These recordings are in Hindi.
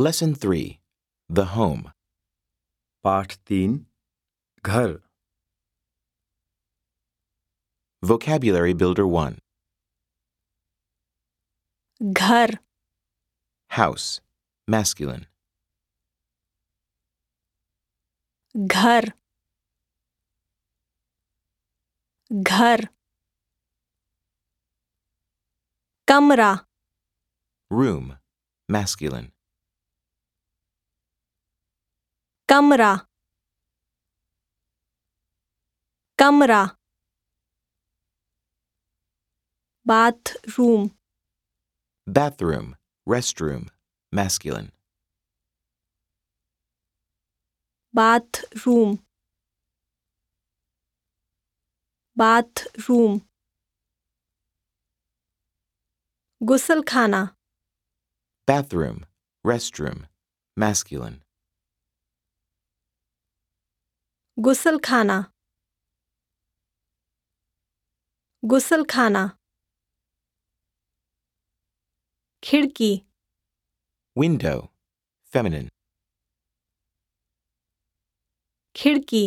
Lesson 3 The Home. Part 3 Ghar Vocabulary Builder 1 Ghar House Masculine. Ghar Ghar Kamra Room Masculine. कमरा। कमरा। Bathroom. Bathroom restroom masculine bathroom. Bathroom. गुसलखाना। Bathroom restroom masculine गुसल खाना गुसल खाना खिड़की Window. Feminine. खिड़की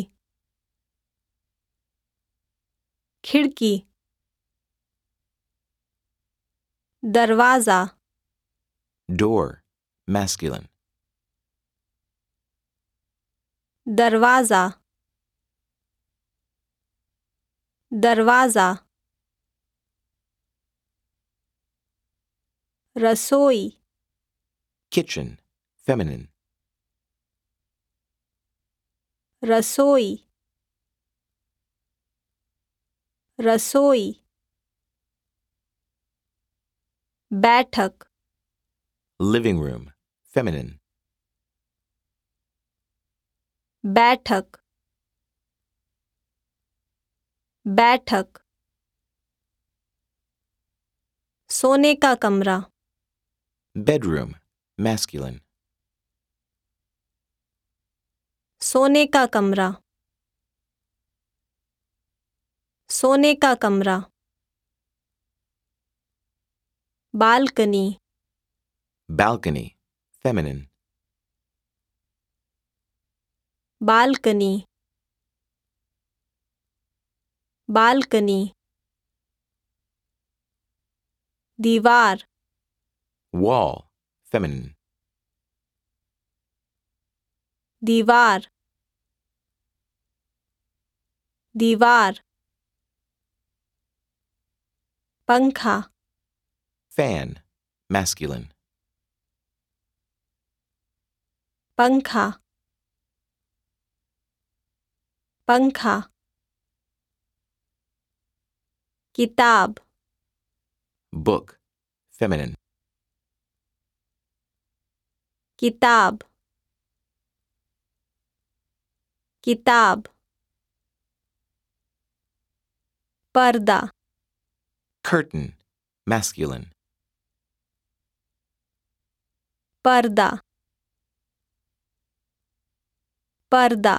खिड़की दरवाज़ा Door. Masculine. दरवाज़ा दरवाजा रसोई Kitchen. Feminine. रसोई रसोई बैठक Living room. Feminine. बैठक बैठक। सोने का कमरा। बेडरूम मैस्कुलिन सोने का कमरा। सोने का कमरा। Balcony. Balcony feminine balcony. Balcony दीवार Wall. Feminine. दीवार दीवार पंखा Fan. Masculine. पंखा पंखा किताब Book. Feminine. किताब किताब पर्दा Curtain. Masculine. पर्दा पर्दा